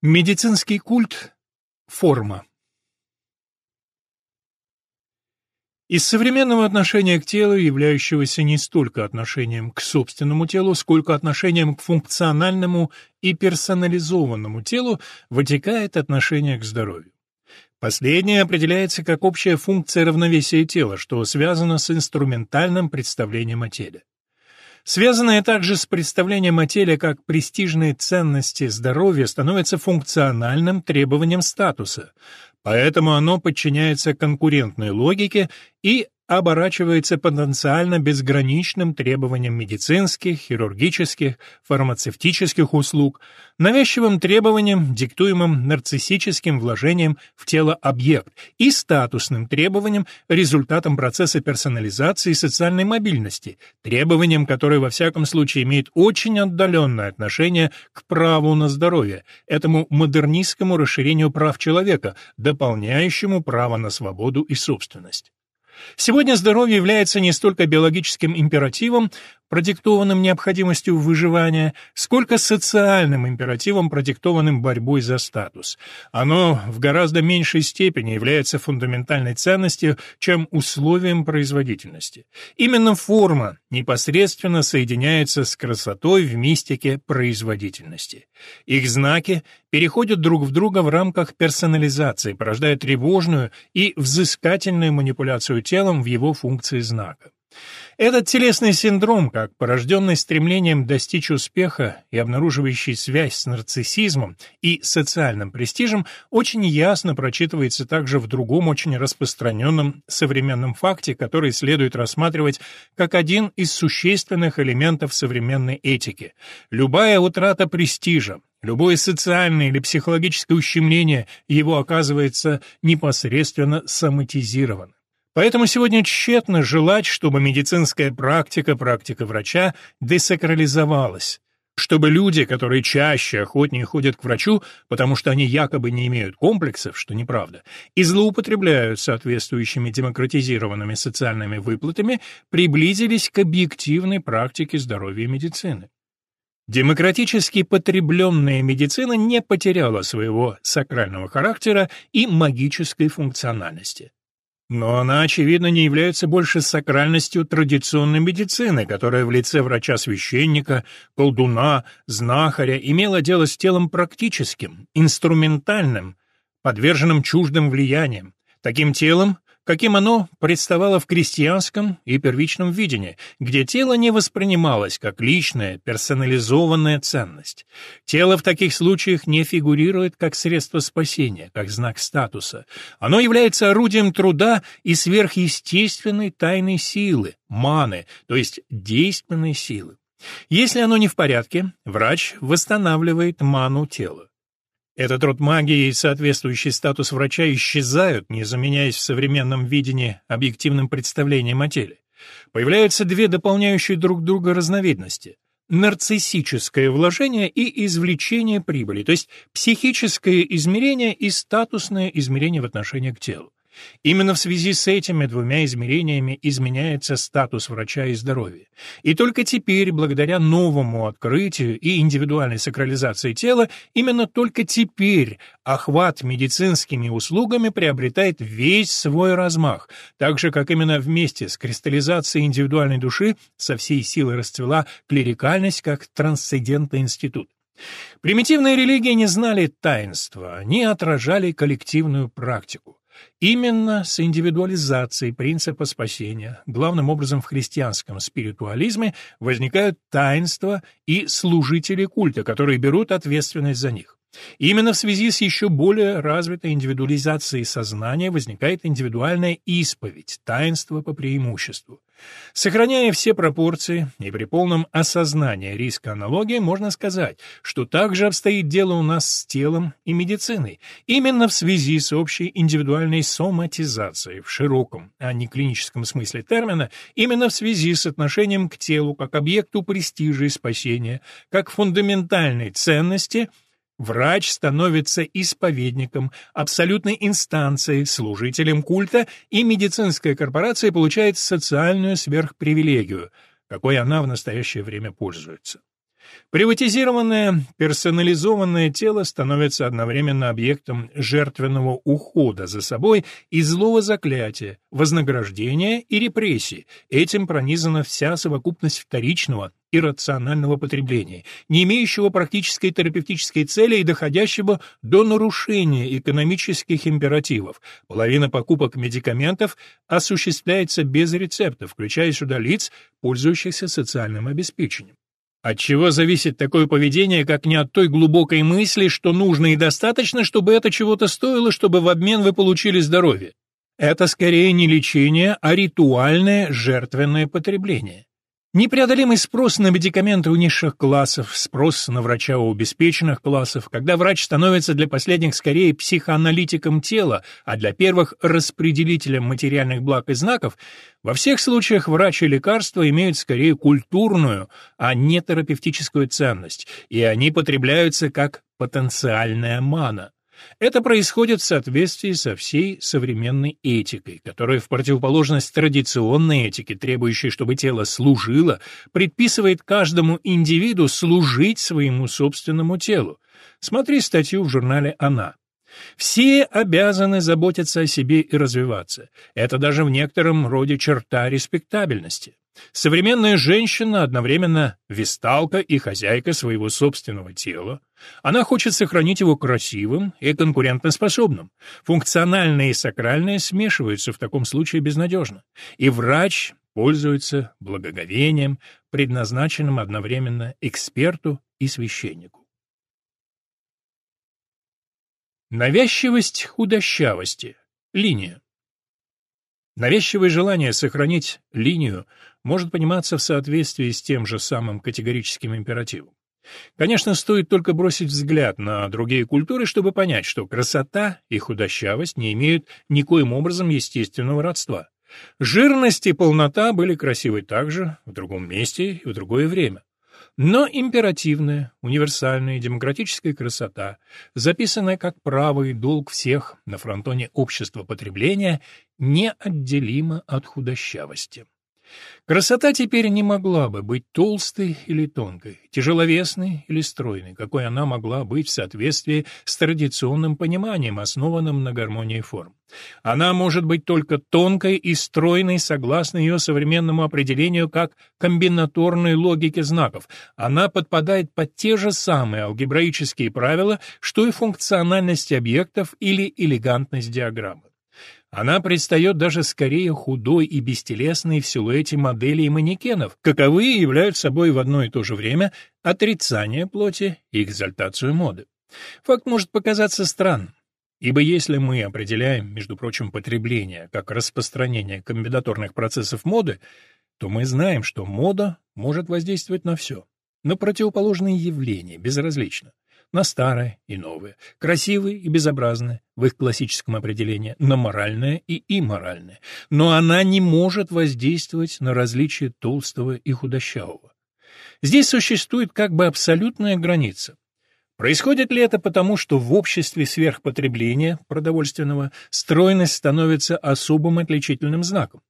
Медицинский культ – форма. Из современного отношения к телу, являющегося не столько отношением к собственному телу, сколько отношением к функциональному и персонализованному телу, вытекает отношение к здоровью. Последнее определяется как общая функция равновесия тела, что связано с инструментальным представлением о теле. Связанное также с представлением о теле как престижной ценности здоровья становится функциональным требованием статуса, поэтому оно подчиняется конкурентной логике и оборачивается потенциально безграничным требованиям медицинских, хирургических, фармацевтических услуг, навязчивым требованиям, диктуемым нарциссическим вложением в тело объект, и статусным требованиям, результатом процесса персонализации и социальной мобильности, требованиям, которые во всяком случае имеют очень отдаленное отношение к праву на здоровье, этому модернистскому расширению прав человека, дополняющему право на свободу и собственность. Сегодня здоровье является не столько биологическим императивом, продиктованным необходимостью выживания, сколько социальным императивом, продиктованным борьбой за статус. Оно в гораздо меньшей степени является фундаментальной ценностью, чем условием производительности. Именно форма непосредственно соединяется с красотой в мистике производительности. Их знаки переходят друг в друга в рамках персонализации, порождая тревожную и взыскательную манипуляцию телом в его функции знака. Этот телесный синдром, как порожденный стремлением достичь успеха и обнаруживающий связь с нарциссизмом и социальным престижем, очень ясно прочитывается также в другом очень распространенном современном факте, который следует рассматривать как один из существенных элементов современной этики. Любая утрата престижа, Любое социальное или психологическое ущемление его оказывается непосредственно соматизировано. Поэтому сегодня тщетно желать, чтобы медицинская практика, практика врача десакрализовалась, чтобы люди, которые чаще, охотнее ходят к врачу, потому что они якобы не имеют комплексов, что неправда, и злоупотребляют соответствующими демократизированными социальными выплатами, приблизились к объективной практике здоровья и медицины. Демократически потребленная медицина не потеряла своего сакрального характера и магической функциональности. Но она, очевидно, не является больше сакральностью традиционной медицины, которая в лице врача-священника, колдуна, знахаря имела дело с телом практическим, инструментальным, подверженным чуждым влияниям, таким телом, каким оно представало в крестьянском и первичном видении, где тело не воспринималось как личная, персонализованная ценность. Тело в таких случаях не фигурирует как средство спасения, как знак статуса. Оно является орудием труда и сверхъестественной тайной силы, маны, то есть действенной силы. Если оно не в порядке, врач восстанавливает ману тела. Этот род магии и соответствующий статус врача исчезают, не заменяясь в современном видении объективным представлением о теле. Появляются две дополняющие друг друга разновидности – нарциссическое вложение и извлечение прибыли, то есть психическое измерение и статусное измерение в отношении к телу. Именно в связи с этими двумя измерениями изменяется статус врача и здоровья. И только теперь, благодаря новому открытию и индивидуальной сакрализации тела, именно только теперь охват медицинскими услугами приобретает весь свой размах, так же, как именно вместе с кристаллизацией индивидуальной души со всей силой расцвела клерикальность как трансцендентный институт. Примитивные религии не знали таинства, они отражали коллективную практику. Именно с индивидуализацией принципа спасения, главным образом в христианском спиритуализме, возникают таинства и служители культа, которые берут ответственность за них. Именно в связи с еще более развитой индивидуализацией сознания возникает индивидуальная исповедь, таинство по преимуществу. Сохраняя все пропорции и при полном осознании риска аналогии, можно сказать, что также обстоит дело у нас с телом и медициной, именно в связи с общей индивидуальной соматизацией в широком, а не клиническом смысле термина, именно в связи с отношением к телу как объекту престижа и спасения, как фундаментальной ценности – Врач становится исповедником, абсолютной инстанцией, служителем культа, и медицинская корпорация получает социальную сверхпривилегию, какой она в настоящее время пользуется. Приватизированное, персонализованное тело становится одновременно объектом жертвенного ухода за собой и злого заклятия, вознаграждения и репрессий. Этим пронизана вся совокупность вторичного, иррационального потребления, не имеющего практической терапевтической цели и доходящего до нарушения экономических императивов. Половина покупок медикаментов осуществляется без рецепта, включая сюда лиц, пользующихся социальным обеспечением. От чего зависит такое поведение, как не от той глубокой мысли, что нужно и достаточно, чтобы это чего-то стоило, чтобы в обмен вы получили здоровье? Это скорее не лечение, а ритуальное жертвенное потребление. Непреодолимый спрос на медикаменты у низших классов, спрос на врача у обеспеченных классов, когда врач становится для последних скорее психоаналитиком тела, а для первых — распределителем материальных благ и знаков, во всех случаях врач и лекарства имеют скорее культурную, а не терапевтическую ценность, и они потребляются как потенциальная мана. Это происходит в соответствии со всей современной этикой, которая в противоположность традиционной этике, требующей, чтобы тело служило, предписывает каждому индивиду служить своему собственному телу. Смотри статью в журнале «Она». Все обязаны заботиться о себе и развиваться. Это даже в некотором роде черта респектабельности. Современная женщина одновременно весталка и хозяйка своего собственного тела. Она хочет сохранить его красивым и конкурентоспособным. Функциональное и сакральное смешиваются в таком случае безнадежно. И врач пользуется благоговением, предназначенным одновременно эксперту и священнику. Навязчивость худощавости. Линия. Навязчивое желание сохранить линию может пониматься в соответствии с тем же самым категорическим императивом. Конечно, стоит только бросить взгляд на другие культуры, чтобы понять, что красота и худощавость не имеют никоим образом естественного родства. Жирность и полнота были красивы также в другом месте и в другое время. Но императивная, универсальная демократическая красота, записанная как право и долг всех на фронтоне общества потребления, неотделима от худощавости. Красота теперь не могла бы быть толстой или тонкой, тяжеловесной или стройной, какой она могла быть в соответствии с традиционным пониманием, основанным на гармонии форм. Она может быть только тонкой и стройной согласно ее современному определению как комбинаторной логике знаков. Она подпадает под те же самые алгебраические правила, что и функциональность объектов или элегантность диаграммы. Она предстает даже скорее худой и бестелесной в силуэте моделей манекенов, каковые являются собой в одно и то же время отрицание плоти и экзальтацию моды. Факт может показаться странным, ибо если мы определяем, между прочим, потребление как распространение комбинаторных процессов моды, то мы знаем, что мода может воздействовать на все, на противоположные явления, безразлично на старое и новое, красивое и безобразное, в их классическом определении, на моральное и имморальное, но она не может воздействовать на различие толстого и худощавого. Здесь существует как бы абсолютная граница. Происходит ли это потому, что в обществе сверхпотребления продовольственного стройность становится особым отличительным знаком?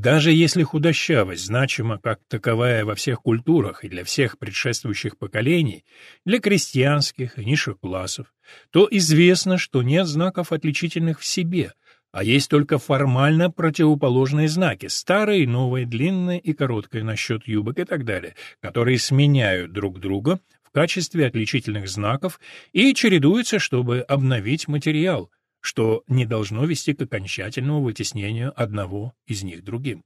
Даже если худощавость значима как таковая во всех культурах и для всех предшествующих поколений, для крестьянских и низших классов, то известно, что нет знаков отличительных в себе, а есть только формально противоположные знаки, старые новые, длинные и короткие насчет юбок и так далее, которые сменяют друг друга в качестве отличительных знаков и чередуются, чтобы обновить материал – что не должно вести к окончательному вытеснению одного из них другим.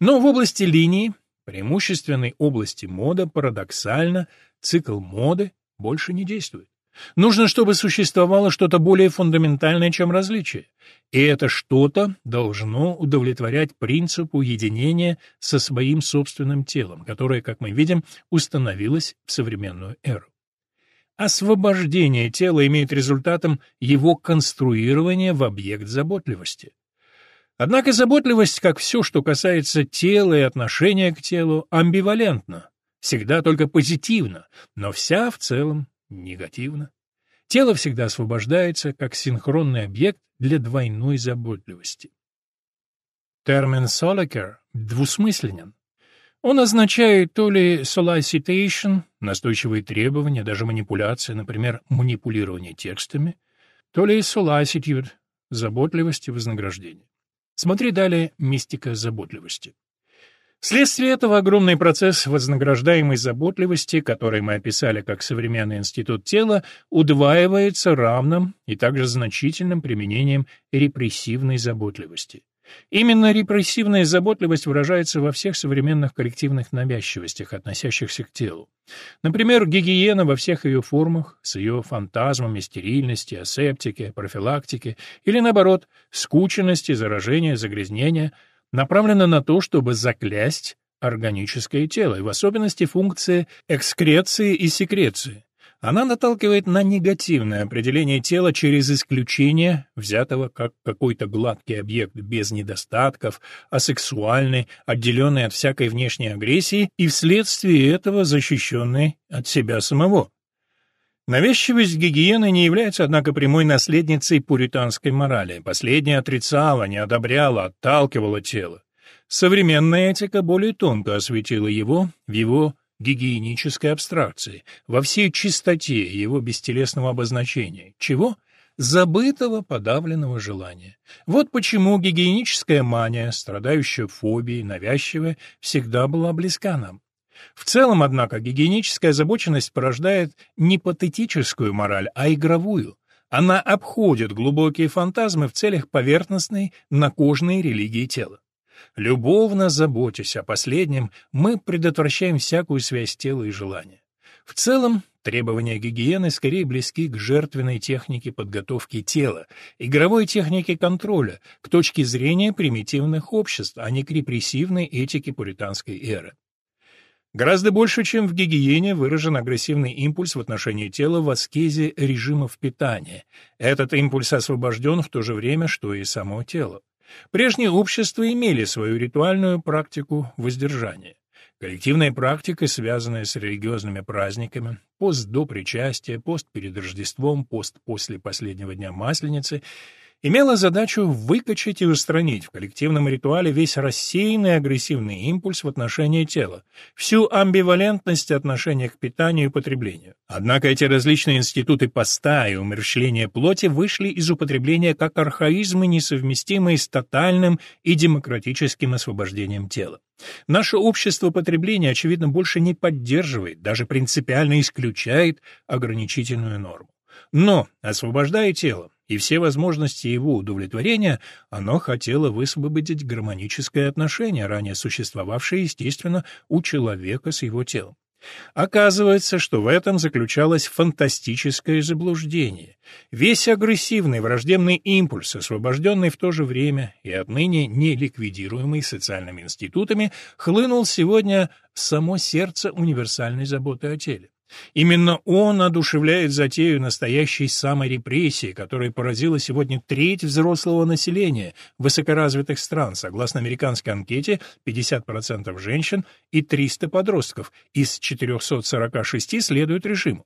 Но в области линии, преимущественной области мода, парадоксально, цикл моды больше не действует. Нужно, чтобы существовало что-то более фундаментальное, чем различие. И это что-то должно удовлетворять принципу единения со своим собственным телом, которое, как мы видим, установилось в современную эру. Освобождение тела имеет результатом его конструирование в объект заботливости. Однако заботливость, как все, что касается тела и отношения к телу, амбивалентна, всегда только позитивно, но вся в целом негативна. Тело всегда освобождается как синхронный объект для двойной заботливости. Термин «соликер» двусмысленен. Он означает то ли solicitation, настойчивые требования, даже манипуляции, например, манипулирование текстами, то ли solicitude, заботливость и вознаграждение. Смотри далее «Мистика заботливости». Вследствие этого огромный процесс вознаграждаемой заботливости, который мы описали как современный институт тела, удваивается равным и также значительным применением репрессивной заботливости. Именно репрессивная заботливость выражается во всех современных коллективных навязчивостях, относящихся к телу. Например, гигиена во всех ее формах, с ее фантазмами стерильности, асептики, профилактики, или, наоборот, скученности, заражения, загрязнения – направлена на то, чтобы заклясть органическое тело, и в особенности функции экскреции и секреции. Она наталкивает на негативное определение тела через исключение, взятого как какой-то гладкий объект без недостатков, асексуальный, отделенный от всякой внешней агрессии и вследствие этого защищенный от себя самого. Навязчивость гигиены не является, однако, прямой наследницей пуританской морали. Последняя отрицала, не одобряла, отталкивала тело. Современная этика более тонко осветила его в его гигиенической абстракции, во всей чистоте его бестелесного обозначения. Чего? Забытого подавленного желания. Вот почему гигиеническая мания, страдающая фобией, навязчивая, всегда была близка нам. В целом, однако, гигиеническая озабоченность порождает не патетическую мораль, а игровую. Она обходит глубокие фантазмы в целях поверхностной, накожной религии тела. Любовно заботясь о последнем, мы предотвращаем всякую связь тела и желания. В целом, требования гигиены скорее близки к жертвенной технике подготовки тела, игровой технике контроля, к точке зрения примитивных обществ, а не к репрессивной этике пуританской эры. Гораздо больше, чем в гигиене, выражен агрессивный импульс в отношении тела в аскезе режимов питания. Этот импульс освобожден в то же время, что и само тело. Прежние общества имели свою ритуальную практику воздержания. Коллективная практика, связанная с религиозными праздниками, пост до причастия, пост перед Рождеством, пост после последнего дня Масленицы — имела задачу выкачать и устранить в коллективном ритуале весь рассеянный агрессивный импульс в отношении тела, всю амбивалентность отношения к питанию и потреблению. Однако эти различные институты поста и умерщвления плоти вышли из употребления как архаизмы, несовместимые с тотальным и демократическим освобождением тела. Наше общество потребления, очевидно, больше не поддерживает, даже принципиально исключает ограничительную норму. Но, освобождая тело, и все возможности его удовлетворения, оно хотело высвободить гармоническое отношение, ранее существовавшее, естественно, у человека с его телом. Оказывается, что в этом заключалось фантастическое заблуждение. Весь агрессивный враждебный импульс, освобожденный в то же время и отныне не ликвидируемый социальными институтами, хлынул сегодня в само сердце универсальной заботы о теле. Именно он одушевляет затею настоящей саморепрессии, которая поразила сегодня треть взрослого населения высокоразвитых стран, согласно американской анкете 50% женщин и 300 подростков, из 446 следуют режиму.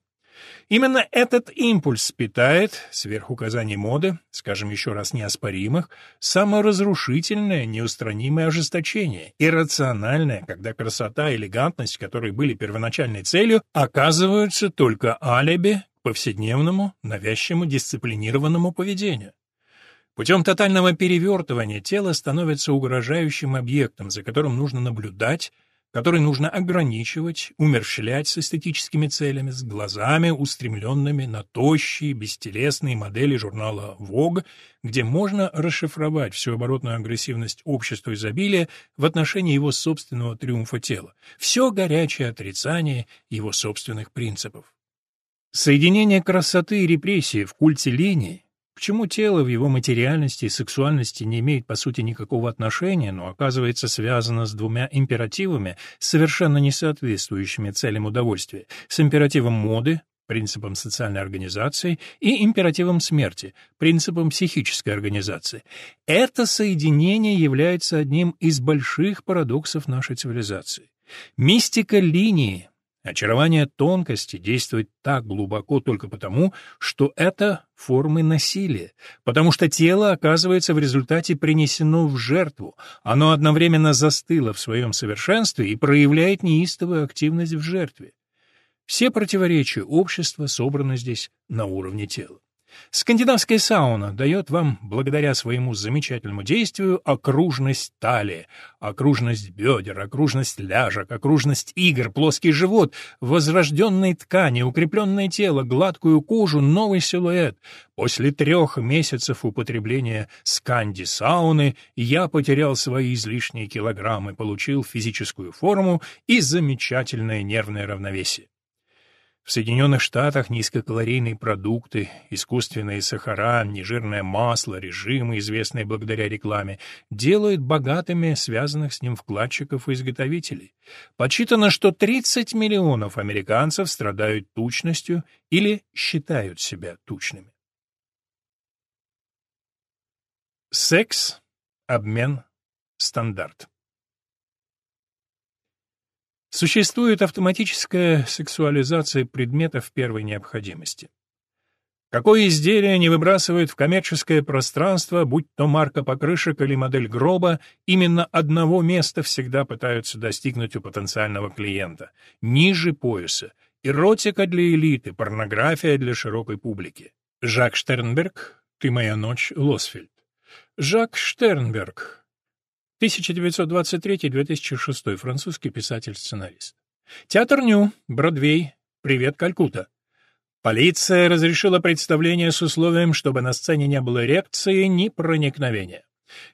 Именно этот импульс питает, сверх указаний моды, скажем еще раз неоспоримых, саморазрушительное, неустранимое ожесточение, иррациональное, когда красота и элегантность, которые были первоначальной целью, оказываются только алиби к повседневному, навязчивому, дисциплинированному поведению. Путем тотального перевертывания тело становится угрожающим объектом, за которым нужно наблюдать, который нужно ограничивать, умерщвлять с эстетическими целями, с глазами, устремленными на тощие, бестелесные модели журнала Vogue, где можно расшифровать всю оборотную агрессивность общества изобилия в отношении его собственного триумфа тела, все горячее отрицание его собственных принципов. Соединение красоты и репрессии в культе линии Почему тело в его материальности и сексуальности не имеет, по сути, никакого отношения, но оказывается связано с двумя императивами, совершенно не соответствующими целям удовольствия, с императивом моды, принципом социальной организации, и императивом смерти, принципом психической организации. Это соединение является одним из больших парадоксов нашей цивилизации. Мистика линии Очарование тонкости действует так глубоко только потому, что это формы насилия, потому что тело оказывается в результате принесено в жертву, оно одновременно застыло в своем совершенстве и проявляет неистовую активность в жертве. Все противоречия общества собраны здесь на уровне тела. Скандинавская сауна дает вам, благодаря своему замечательному действию, окружность талии, окружность бедер, окружность ляжек, окружность игр, плоский живот, возрожденные ткани, укрепленное тело, гладкую кожу, новый силуэт. После трех месяцев употребления сканди-сауны я потерял свои излишние килограммы, получил физическую форму и замечательное нервное равновесие. В Соединенных Штатах низкокалорийные продукты, искусственные сахара, нежирное масло, режимы, известные благодаря рекламе, делают богатыми связанных с ним вкладчиков и изготовителей. Подсчитано, что 30 миллионов американцев страдают тучностью или считают себя тучными. Секс, обмен, стандарт. Существует автоматическая сексуализация предметов первой необходимости. Какое изделие не выбрасывает в коммерческое пространство, будь то марка покрышек или модель гроба, именно одного места всегда пытаются достигнуть у потенциального клиента — ниже пояса. Эротика для элиты, порнография для широкой публики. Жак Штернберг «Ты моя ночь, Лосфельд». Жак Штернберг 1923-2006, французский писатель-сценарист. Театр Ню, Бродвей, Привет, Калькутта. Полиция разрешила представление с условием, чтобы на сцене не было эрекции ни проникновения.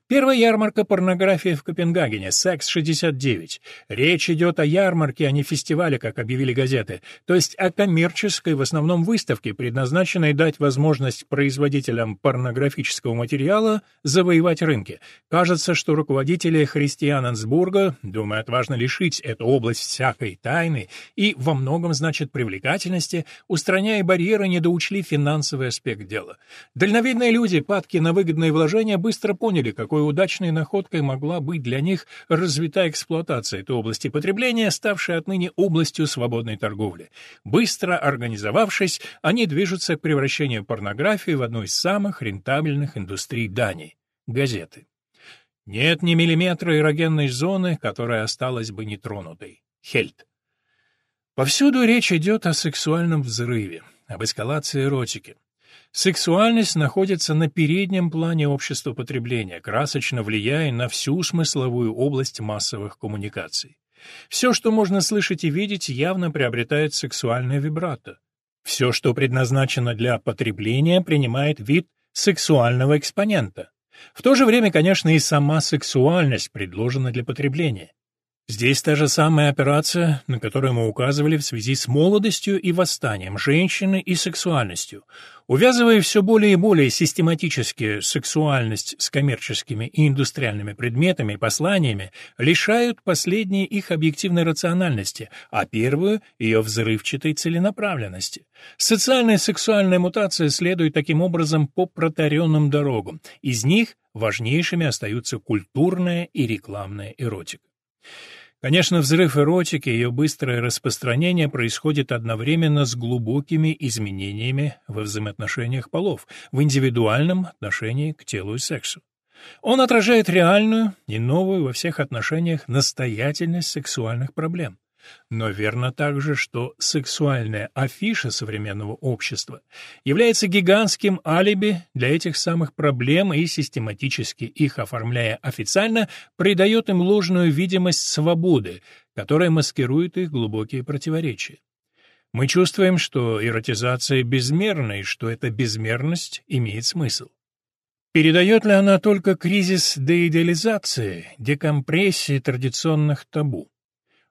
Первая ярмарка порнографии в Копенгагене, «Секс-69». Речь идет о ярмарке, а не фестивале, как объявили газеты, то есть о коммерческой, в основном выставке, предназначенной дать возможность производителям порнографического материала завоевать рынки. Кажется, что руководители Христианансбурга думают важно лишить эту область всякой тайны и во многом, значит, привлекательности, устраняя барьеры, недоучли финансовый аспект дела. Дальновидные люди, падки на выгодные вложения, быстро поняли, поняли, какой удачной находкой могла быть для них развитая эксплуатация этой области потребления, ставшей отныне областью свободной торговли. Быстро организовавшись, они движутся к превращению порнографии в одну из самых рентабельных индустрий Дании — газеты. Нет ни миллиметра эрогенной зоны, которая осталась бы нетронутой. Хельт. Повсюду речь идет о сексуальном взрыве, об эскалации эротики. Сексуальность находится на переднем плане общества потребления, красочно влияя на всю смысловую область массовых коммуникаций. Все, что можно слышать и видеть, явно приобретает сексуальное вибрато. Все, что предназначено для потребления, принимает вид сексуального экспонента. В то же время, конечно, и сама сексуальность предложена для потребления. Здесь та же самая операция, на которую мы указывали в связи с молодостью и восстанием женщины и сексуальностью. Увязывая все более и более систематически сексуальность с коммерческими и индустриальными предметами и посланиями, лишают последние их объективной рациональности, а первую — ее взрывчатой целенаправленности. Социальная сексуальная мутация следует таким образом по протаренным дорогам. Из них важнейшими остаются культурная и рекламная эротика. Конечно, взрыв эротики и ее быстрое распространение происходит одновременно с глубокими изменениями во взаимоотношениях полов, в индивидуальном отношении к телу и сексу. Он отражает реальную и новую во всех отношениях настоятельность сексуальных проблем. Но верно также, что сексуальная афиша современного общества является гигантским алиби для этих самых проблем и систематически их оформляя официально, придает им ложную видимость свободы, которая маскирует их глубокие противоречия. Мы чувствуем, что эротизация безмерна и что эта безмерность имеет смысл. Передает ли она только кризис деидеализации, декомпрессии традиционных табу?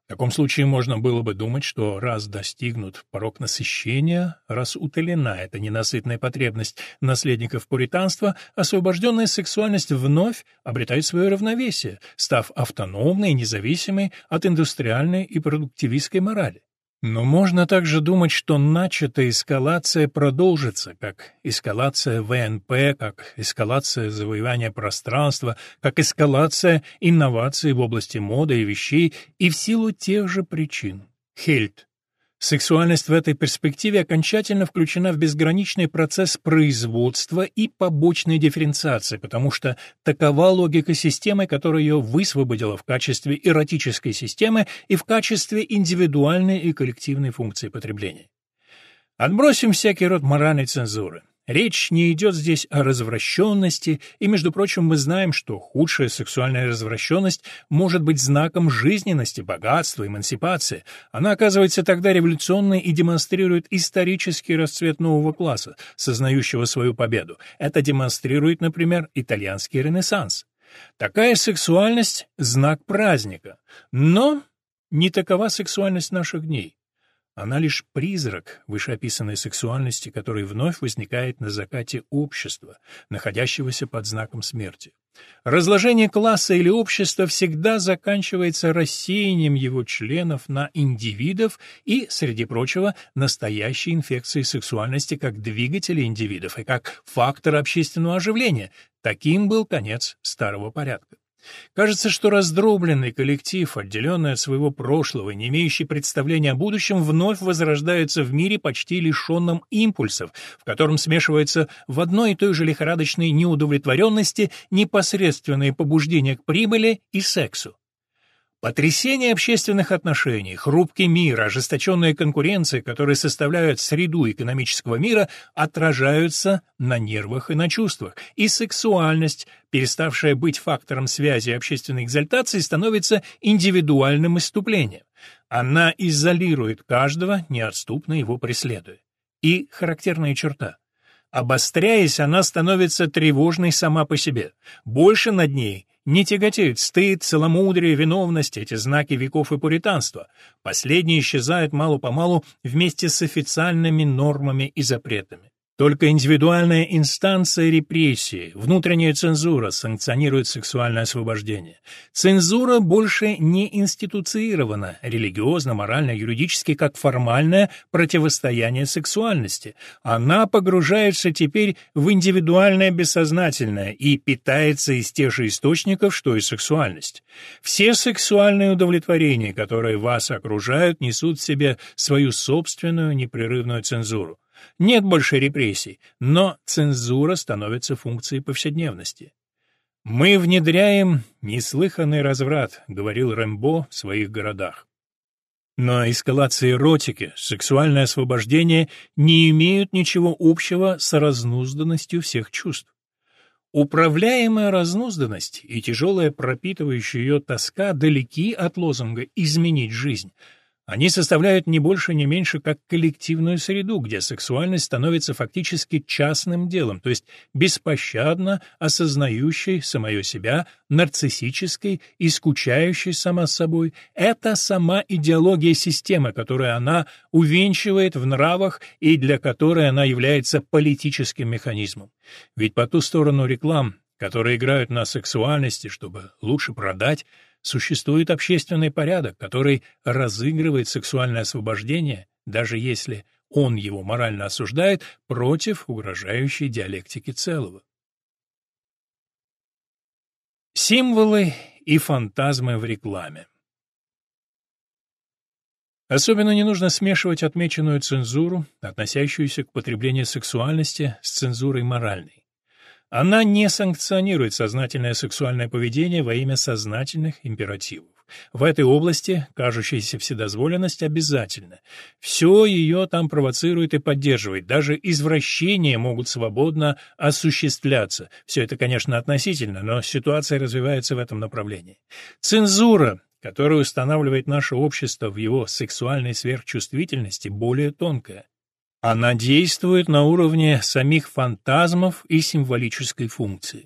В таком случае можно было бы думать, что раз достигнут порог насыщения, раз утолена эта ненасытная потребность наследников пуританства, освобожденная сексуальность вновь обретает свое равновесие, став автономной и независимой от индустриальной и продуктивистской морали. Но можно также думать, что начатая эскалация продолжится, как эскалация ВНП, как эскалация завоевания пространства, как эскалация инноваций в области моды и вещей, и в силу тех же причин. Хельт. Сексуальность в этой перспективе окончательно включена в безграничный процесс производства и побочной дифференциации, потому что такова логика системы, которая ее высвободила в качестве эротической системы и в качестве индивидуальной и коллективной функции потребления. Отбросим всякий род моральной цензуры. Речь не идет здесь о развращенности, и, между прочим, мы знаем, что худшая сексуальная развращенность может быть знаком жизненности, богатства, эмансипации. Она оказывается тогда революционной и демонстрирует исторический расцвет нового класса, сознающего свою победу. Это демонстрирует, например, итальянский ренессанс. Такая сексуальность — знак праздника. Но не такова сексуальность наших дней. Она лишь призрак вышеописанной сексуальности, который вновь возникает на закате общества, находящегося под знаком смерти. Разложение класса или общества всегда заканчивается рассеянием его членов на индивидов и, среди прочего, настоящей инфекцией сексуальности как двигателя индивидов и как фактора общественного оживления. Таким был конец старого порядка. Кажется, что раздробленный коллектив, отделенный от своего прошлого, не имеющий представления о будущем, вновь возрождается в мире почти лишенном импульсов, в котором смешиваются в одной и той же лихорадочной неудовлетворенности непосредственные побуждения к прибыли и сексу. Потрясение общественных отношений, хрупкий мир, ожесточенная конкуренция, которые составляют среду экономического мира, отражаются на нервах и на чувствах, и сексуальность, переставшая быть фактором связи общественной экзальтации, становится индивидуальным иступлением. Она изолирует каждого, неотступно его преследуя. И характерная черта — Обостряясь, она становится тревожной сама по себе. Больше над ней не тяготеют стыд, целомудрие, виновность, эти знаки веков и пуританства. Последние исчезают мало-помалу вместе с официальными нормами и запретами. Только индивидуальная инстанция репрессии, внутренняя цензура санкционирует сексуальное освобождение. Цензура больше не институцирована религиозно, морально, юридически как формальное противостояние сексуальности. Она погружается теперь в индивидуальное бессознательное и питается из тех же источников, что и сексуальность. Все сексуальные удовлетворения, которые вас окружают, несут в себе свою собственную непрерывную цензуру. Нет больше репрессий, но цензура становится функцией повседневности. «Мы внедряем неслыханный разврат», — говорил Рэмбо в своих городах. Но эскалация эротики, сексуальное освобождение не имеют ничего общего с разнузданностью всех чувств. Управляемая разнузданность и тяжелая пропитывающая ее тоска далеки от лозунга «изменить жизнь», они составляют не больше, не меньше, как коллективную среду, где сексуальность становится фактически частным делом, то есть беспощадно осознающей самое себя, нарциссической и скучающей сама собой. Это сама идеология системы, которую она увенчивает в нравах и для которой она является политическим механизмом. Ведь по ту сторону реклам, которые играют на сексуальности, чтобы лучше продать, Существует общественный порядок, который разыгрывает сексуальное освобождение, даже если он его морально осуждает, против угрожающей диалектики целого. Символы и фантазмы в рекламе Особенно не нужно смешивать отмеченную цензуру, относящуюся к потреблению сексуальности, с цензурой моральной. Она не санкционирует сознательное сексуальное поведение во имя сознательных императивов. В этой области кажущаяся вседозволенность обязательна. Все ее там провоцирует и поддерживает, даже извращения могут свободно осуществляться. Все это, конечно, относительно, но ситуация развивается в этом направлении. Цензура, которую устанавливает наше общество в его сексуальной сверхчувствительности, более тонкая. Она действует на уровне самих фантазмов и символической функции.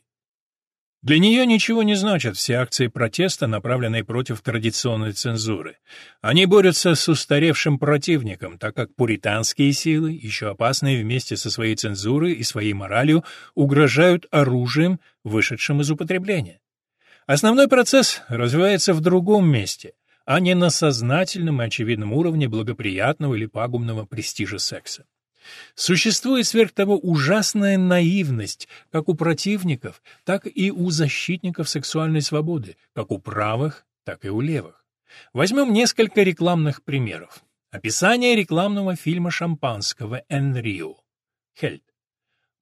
Для нее ничего не значат все акции протеста, направленные против традиционной цензуры. Они борются с устаревшим противником, так как пуританские силы, еще опасные вместе со своей цензурой и своей моралью, угрожают оружием, вышедшим из употребления. Основной процесс развивается в другом месте, а не на сознательном и очевидном уровне благоприятного или пагубного престижа секса. Существует сверх того ужасная наивность как у противников, так и у защитников сексуальной свободы, как у правых, так и у левых. Возьмем несколько рекламных примеров. Описание рекламного фильма шампанского «Энрио». Хельд.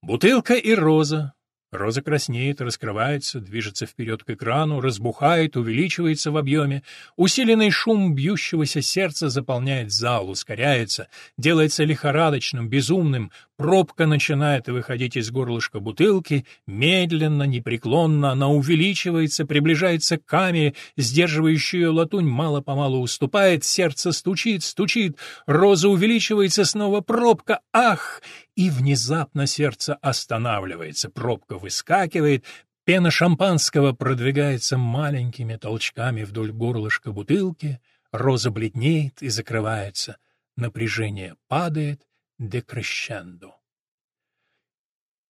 Бутылка и роза, Роза краснеет, раскрывается, движется вперед к экрану, разбухает, увеличивается в объеме. Усиленный шум бьющегося сердца заполняет зал, ускоряется, делается лихорадочным, безумным. Пробка начинает выходить из горлышка бутылки. Медленно, непреклонно она увеличивается, приближается к камере, сдерживающая ее латунь мало-помалу уступает, сердце стучит, стучит, роза увеличивается, снова пробка. Ах! И внезапно сердце останавливается, пробка выскакивает, пена шампанского продвигается маленькими толчками вдоль горлышка бутылки, роза бледнеет и закрывается, напряжение падает, декрещендо.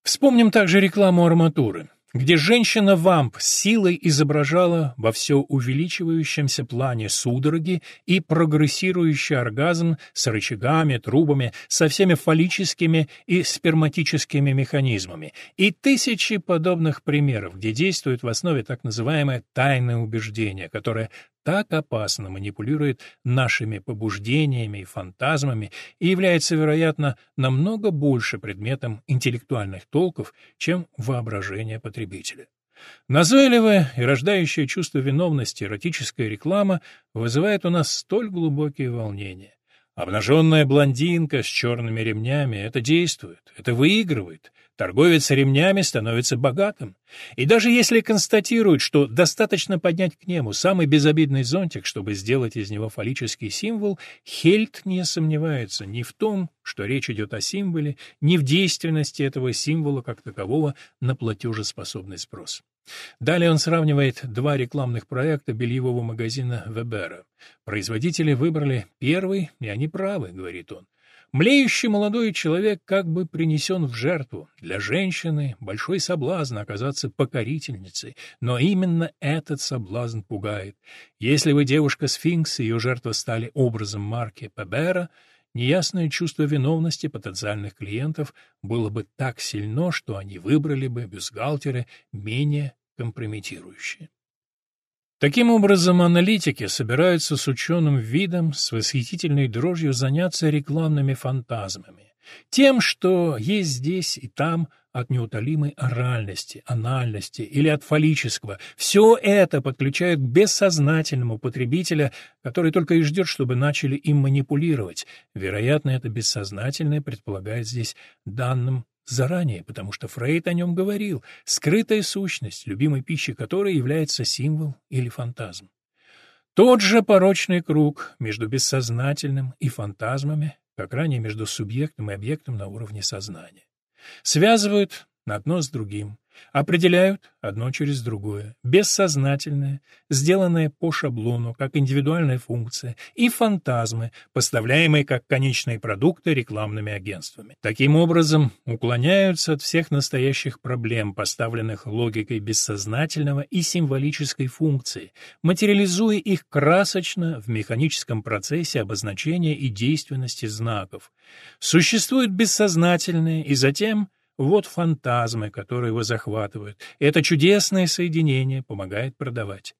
Вспомним также рекламу арматуры где женщина-вамп силой изображала во все увеличивающемся плане судороги и прогрессирующий оргазм с рычагами, трубами, со всеми фаллическими и сперматическими механизмами, и тысячи подобных примеров, где действует в основе так называемое тайное убеждение, которое так опасно манипулирует нашими побуждениями и фантазмами и является, вероятно, намного больше предметом интеллектуальных толков, чем воображение потребителя. Назойливая и рождающая чувство виновности эротическая реклама вызывает у нас столь глубокие волнения. Обнаженная блондинка с черными ремнями — это действует, это выигрывает, Торговец ремнями становится богатым. И даже если констатируют, что достаточно поднять к нему самый безобидный зонтик, чтобы сделать из него фаллический символ, Хельт не сомневается ни в том, что речь идет о символе, ни в действенности этого символа как такового на платежеспособный спрос. Далее он сравнивает два рекламных проекта бельевого магазина Вебера. Производители выбрали первый, и они правы, говорит он. Млеющий молодой человек как бы принесен в жертву. Для женщины большой соблазн оказаться покорительницей, но именно этот соблазн пугает. Если бы девушка-сфинкс ее жертва стали образом марки Пебера, неясное чувство виновности потенциальных клиентов было бы так сильно, что они выбрали бы бюстгальтеры менее компрометирующие. Таким образом, аналитики собираются с ученым видом, с восхитительной дрожью заняться рекламными фантазмами. Тем, что есть здесь и там от неутолимой оральности, анальности или от фаллического. Все это подключают к бессознательному потребителя, который только и ждет, чтобы начали им манипулировать. Вероятно, это бессознательное предполагает здесь данным заранее, потому что Фрейд о нем говорил, скрытая сущность, любимой пищей которой является символ или фантазм. Тот же порочный круг между бессознательным и фантазмами, как ранее между субъектом и объектом на уровне сознания. Связывают одно с другим, определяют одно через другое, бессознательное, сделанное по шаблону, как индивидуальная функция, и фантазмы, поставляемые как конечные продукты рекламными агентствами. Таким образом, уклоняются от всех настоящих проблем, поставленных логикой бессознательного и символической функции, материализуя их красочно в механическом процессе обозначения и действенности знаков. Существует бессознательное и затем вот фантазмы, которые его захватывают. Это чудесное соединение помогает продавать.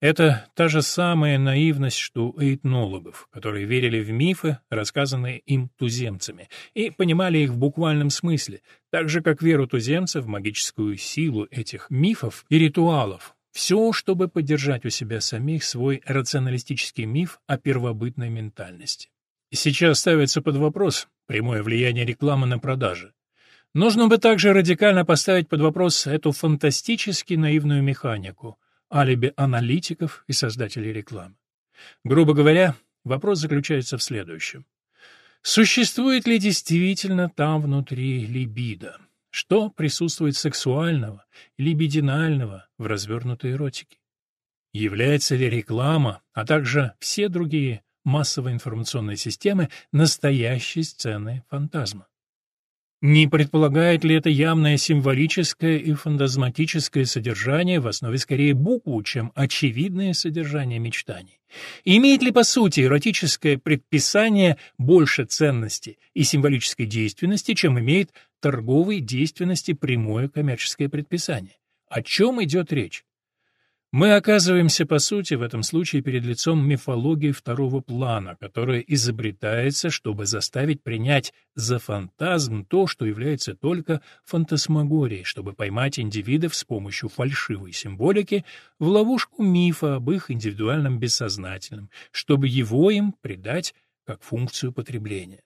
Это та же самая наивность, что у этнологов, которые верили в мифы, рассказанные им туземцами, и понимали их в буквальном смысле, так же, как веру туземцев в магическую силу этих мифов и ритуалов. Все, чтобы поддержать у себя самих свой рационалистический миф о первобытной ментальности. Сейчас ставится под вопрос прямое влияние рекламы на продажи. Нужно бы также радикально поставить под вопрос эту фантастически наивную механику, алиби аналитиков и создателей рекламы. Грубо говоря, вопрос заключается в следующем. Существует ли действительно там внутри либидо? Что присутствует сексуального, либидинального в развернутой эротике? Является ли реклама, а также все другие массовые информационные системы настоящей сценой фантазма? Не предполагает ли это явное символическое и фантазматическое содержание в основе скорее букву, чем очевидное содержание мечтаний? Имеет ли по сути эротическое предписание больше ценности и символической действенности, чем имеет торговой действенности прямое коммерческое предписание? О чем идет речь? Мы оказываемся, по сути, в этом случае перед лицом мифологии второго плана, которая изобретается, чтобы заставить принять за фантазм то, что является только фантасмагорией, чтобы поймать индивидов с помощью фальшивой символики в ловушку мифа об их индивидуальном бессознательном, чтобы его им придать как функцию потребления.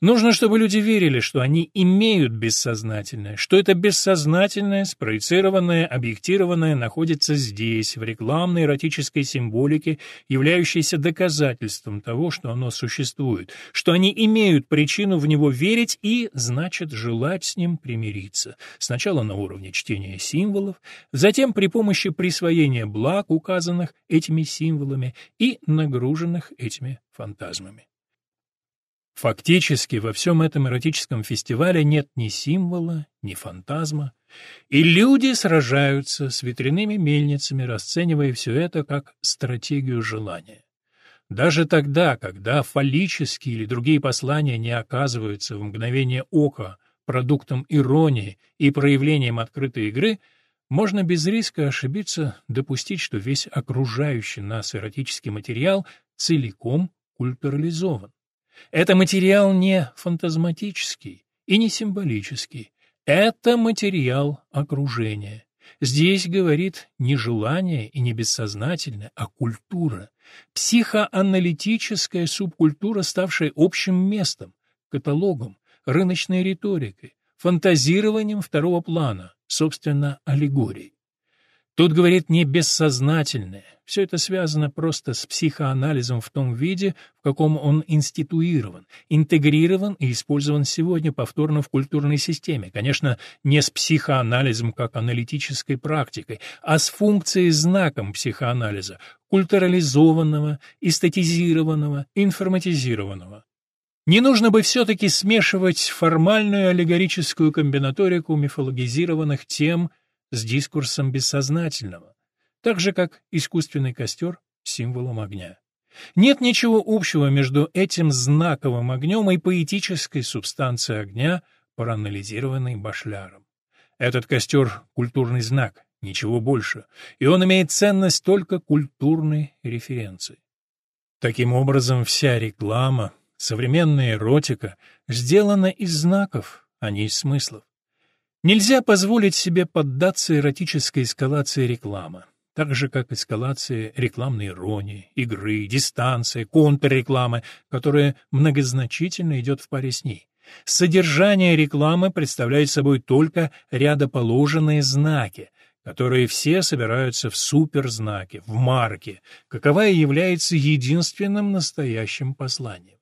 Нужно, чтобы люди верили, что они имеют бессознательное, что это бессознательное, спроецированное, объектированное находится здесь, в рекламной эротической символике, являющейся доказательством того, что оно существует, что они имеют причину в него верить и, значит, желать с ним примириться. Сначала на уровне чтения символов, затем при помощи присвоения благ, указанных этими символами и нагруженных этими фантазмами. Фактически во всем этом эротическом фестивале нет ни символа, ни фантазма, и люди сражаются с ветряными мельницами, расценивая все это как стратегию желания. Даже тогда, когда фаллические или другие послания не оказываются в мгновение ока продуктом иронии и проявлением открытой игры, можно без риска ошибиться, допустить, что весь окружающий нас эротический материал целиком культурализован. Это материал не фантазматический и не символический. Это материал окружения. Здесь говорит не желание и не бессознательное, а культура. Психоаналитическая субкультура, ставшая общим местом, каталогом, рыночной риторикой, фантазированием второго плана, собственно, аллегорией. Тут, говорит, не бессознательное. Все это связано просто с психоанализом в том виде, в каком он институирован, интегрирован и использован сегодня повторно в культурной системе. Конечно, не с психоанализом как аналитической практикой, а с функцией знаком психоанализа, культурализованного, эстетизированного, информатизированного. Не нужно бы все-таки смешивать формальную аллегорическую комбинаторику мифологизированных тем – с дискурсом бессознательного, так же как искусственный костер символом огня. Нет ничего общего между этим знаковым огнем и поэтической субстанцией огня, проанализированной Башляром. Этот костер — культурный знак, ничего больше, и он имеет ценность только культурной референции. Таким образом, вся реклама, современная эротика сделана из знаков, а не из смыслов. Нельзя позволить себе поддаться эротической эскалации рекламы, так же, как эскалации рекламной иронии, игры, дистанции, контррекламы, которая многозначительно идет в паре с ней. Содержание рекламы представляет собой только рядоположенные знаки, которые все собираются в суперзнаке, в марке, каковая является единственным настоящим посланием.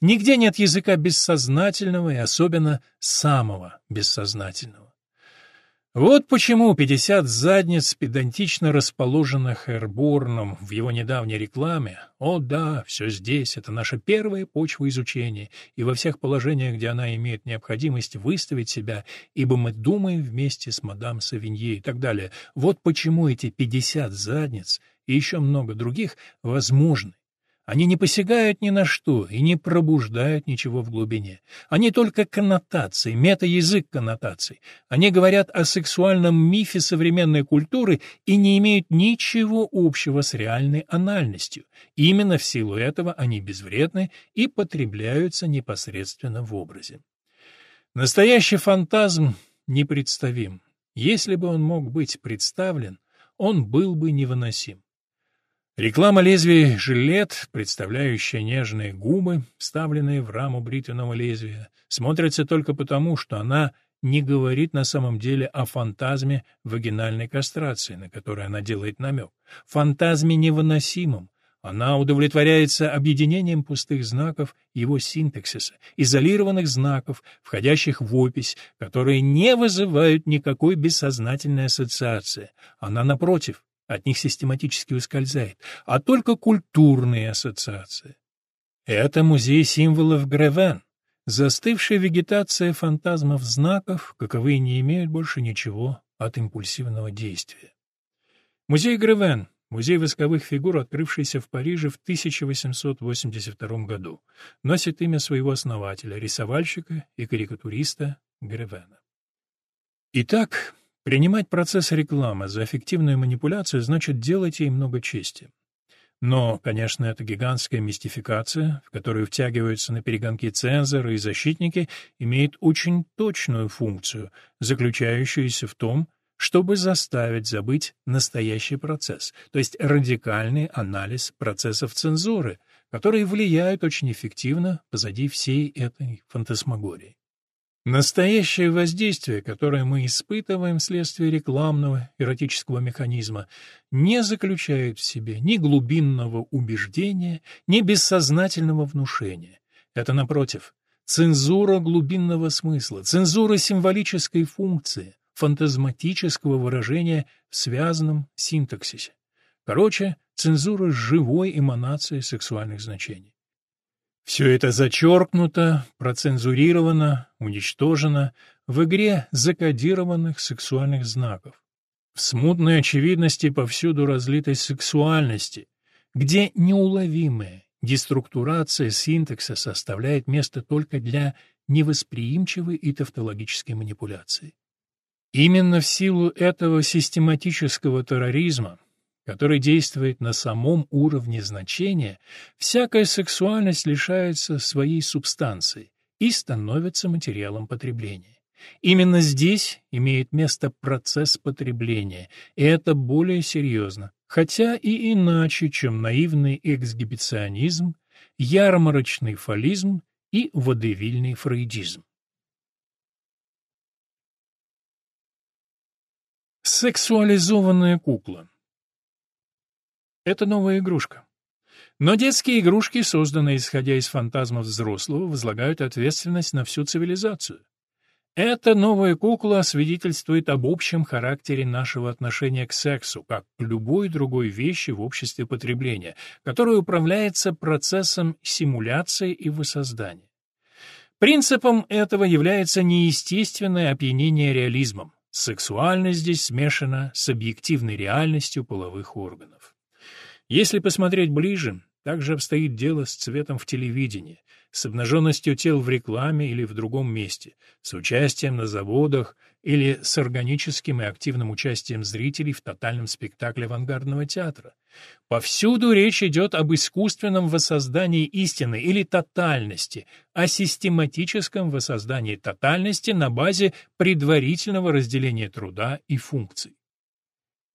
Нигде нет языка бессознательного и особенно самого бессознательного. Вот почему 50 задниц, педантично расположенных Эрборном в его недавней рекламе, о да, все здесь, это наша первая почва изучения, и во всех положениях, где она имеет необходимость выставить себя, ибо мы думаем вместе с мадам Савинье и так далее. Вот почему эти 50 задниц и еще много других возможны они не посягают ни на что и не пробуждают ничего в глубине. Они только коннотации, мета-язык коннотаций. Они говорят о сексуальном мифе современной культуры и не имеют ничего общего с реальной анальностью. Именно в силу этого они безвредны и потребляются непосредственно в образе. Настоящий фантазм непредставим. Если бы он мог быть представлен, он был бы невыносим. Реклама лезвий жилет, представляющая нежные губы, вставленные в раму бритвенного лезвия, смотрится только потому, что она не говорит на самом деле о фантазме вагинальной кастрации, на которой она делает намек. Фантазме невыносимом. Она удовлетворяется объединением пустых знаков его синтаксиса, изолированных знаков, входящих в опись, которые не вызывают никакой бессознательной ассоциации. Она, напротив, от них систематически ускользает, а только культурные ассоциации. Это музей символов Гревен, застывшая вегетация фантазмов знаков, каковые не имеют больше ничего от импульсивного действия. Музей Гревен — музей восковых фигур, открывшийся в Париже в 1882 году, носит имя своего основателя, рисовальщика и карикатуриста Гревена. Итак, Принимать процесс рекламы за эффективную манипуляцию значит делать ей много чести. Но, конечно, это гигантская мистификация, в которую втягиваются на перегонки цензоры и защитники, имеет очень точную функцию, заключающуюся в том, чтобы заставить забыть настоящий процесс, то есть радикальный анализ процессов цензуры, которые влияют очень эффективно позади всей этой фантасмагории. Настоящее воздействие, которое мы испытываем вследствие рекламного эротического механизма, не заключает в себе ни глубинного убеждения, ни бессознательного внушения. Это, напротив, цензура глубинного смысла, цензура символической функции, фантазматического выражения в связанном синтаксисе. Короче, цензура живой эманации сексуальных значений. Все это зачеркнуто, процензурировано, уничтожено в игре закодированных сексуальных знаков. В смутной очевидности повсюду разлитой сексуальности, где неуловимая деструктурация синтакса составляет место только для невосприимчивой и тавтологической манипуляции. Именно в силу этого систематического терроризма который действует на самом уровне значения, всякая сексуальность лишается своей субстанции и становится материалом потребления. Именно здесь имеет место процесс потребления, и это более серьезно, хотя и иначе, чем наивный эксгибиционизм, ярмарочный фализм и водевильный фрейдизм. Сексуализованная кукла это новая игрушка. Но детские игрушки, созданные исходя из фантазмов взрослого, возлагают ответственность на всю цивилизацию. Эта новая кукла свидетельствует об общем характере нашего отношения к сексу, как к любой другой вещи в обществе потребления, которое управляется процессом симуляции и воссоздания. Принципом этого является неестественное опьянение реализмом. Сексуальность здесь смешана с объективной реальностью половых органов. Если посмотреть ближе, также обстоит дело с цветом в телевидении, с обнаженностью тел в рекламе или в другом месте, с участием на заводах или с органическим и активным участием зрителей в тотальном спектакле авангардного театра. Повсюду речь идет об искусственном воссоздании истины или тотальности, о систематическом воссоздании тотальности на базе предварительного разделения труда и функций.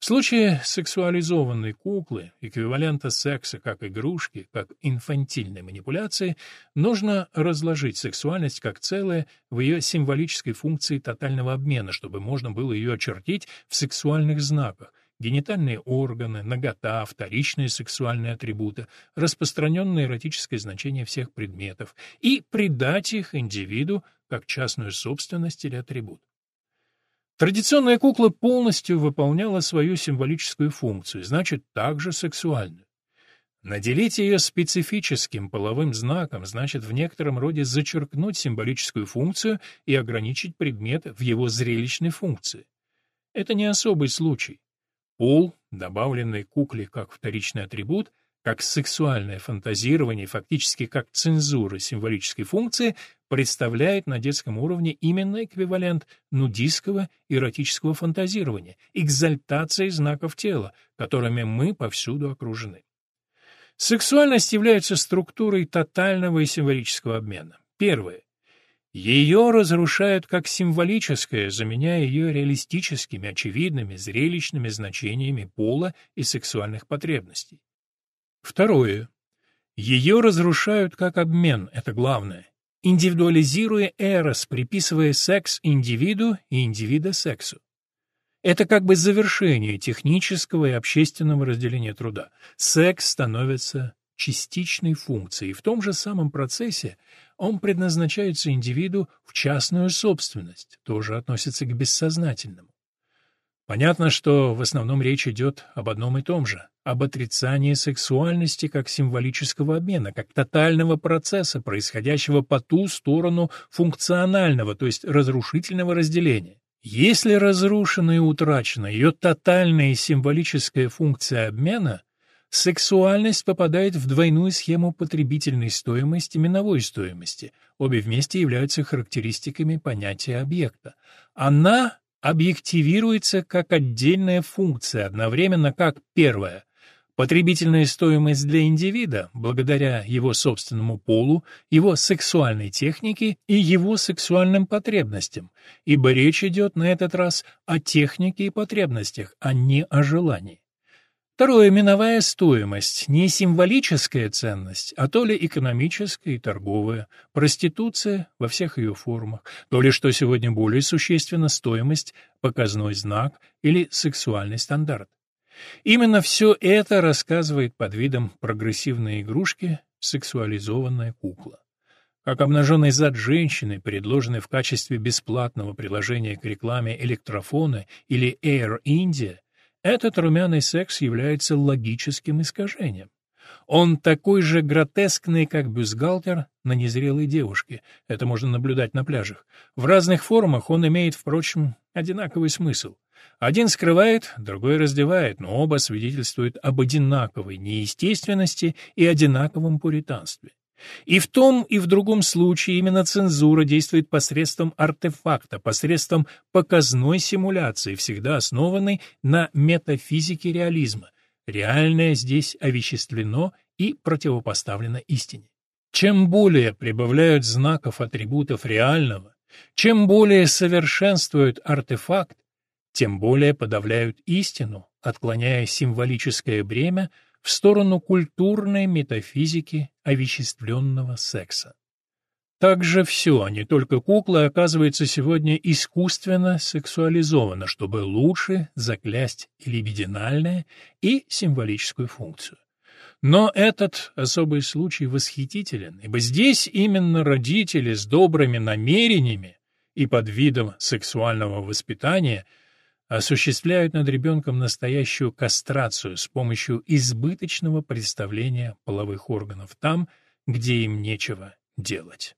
В случае сексуализованной куклы, эквивалента секса как игрушки, как инфантильной манипуляции, нужно разложить сексуальность как целое в ее символической функции тотального обмена, чтобы можно было ее очертить в сексуальных знаках, генитальные органы, нагота, вторичные сексуальные атрибуты, распространенное эротическое значение всех предметов и придать их индивиду как частную собственность или атрибут. Традиционная кукла полностью выполняла свою символическую функцию, значит, также сексуальную. Наделить ее специфическим половым знаком значит в некотором роде зачеркнуть символическую функцию и ограничить предмет в его зрелищной функции. Это не особый случай. Пол, добавленный кукле как вторичный атрибут, как сексуальное фантазирование, фактически как цензура символической функции, представляет на детском уровне именно эквивалент нудистского эротического фантазирования, экзальтации знаков тела, которыми мы повсюду окружены. Сексуальность является структурой тотального и символического обмена. Первое. Ее разрушают как символическое, заменяя ее реалистическими, очевидными, зрелищными значениями пола и сексуальных потребностей. Второе. Ее разрушают как обмен, это главное, индивидуализируя эрос, приписывая секс индивиду и индивида сексу. Это как бы завершение технического и общественного разделения труда. Секс становится частичной функцией, в том же самом процессе он предназначается индивиду в частную собственность, тоже относится к бессознательному. Понятно, что в основном речь идет об одном и том же об отрицании сексуальности как символического обмена, как тотального процесса, происходящего по ту сторону функционального, то есть разрушительного разделения. Если разрушена и утрачена ее тотальная и символическая функция обмена, сексуальность попадает в двойную схему потребительной стоимости и миновой стоимости, обе вместе являются характеристиками понятия объекта. Она объективируется как отдельная функция, одновременно как первая Потребительная стоимость для индивида, благодаря его собственному полу, его сексуальной технике и его сексуальным потребностям, ибо речь идет на этот раз о технике и потребностях, а не о желании. Второе, миновая стоимость, не символическая ценность, а то ли экономическая и торговая, проституция во всех ее формах, то ли, что сегодня более существенно, стоимость, показной знак или сексуальный стандарт. Именно все это рассказывает под видом прогрессивной игрушки сексуализованная кукла. Как обнаженный зад женщины, предложенный в качестве бесплатного приложения к рекламе электрофона или Air India, этот румяный секс является логическим искажением. Он такой же гротескный, как бюстгальтер на незрелой девушке. Это можно наблюдать на пляжах. В разных формах он имеет, впрочем, одинаковый смысл. Один скрывает, другой раздевает, но оба свидетельствуют об одинаковой неестественности и одинаковом пуританстве. И в том, и в другом случае именно цензура действует посредством артефакта, посредством показной симуляции, всегда основанной на метафизике реализма. Реальное здесь овеществлено и противопоставлено истине. Чем более прибавляют знаков атрибутов реального, чем более совершенствуют артефакт, тем более подавляют истину, отклоняя символическое бремя в сторону культурной метафизики овеществленного секса. Также все, а не только кукла, оказывается сегодня искусственно сексуализовано, чтобы лучше заклясть либидинальное, и символическую функцию. Но этот особый случай восхитителен, ибо здесь именно родители с добрыми намерениями и под видом сексуального воспитания – осуществляют над ребенком настоящую кастрацию с помощью избыточного представления половых органов там, где им нечего делать.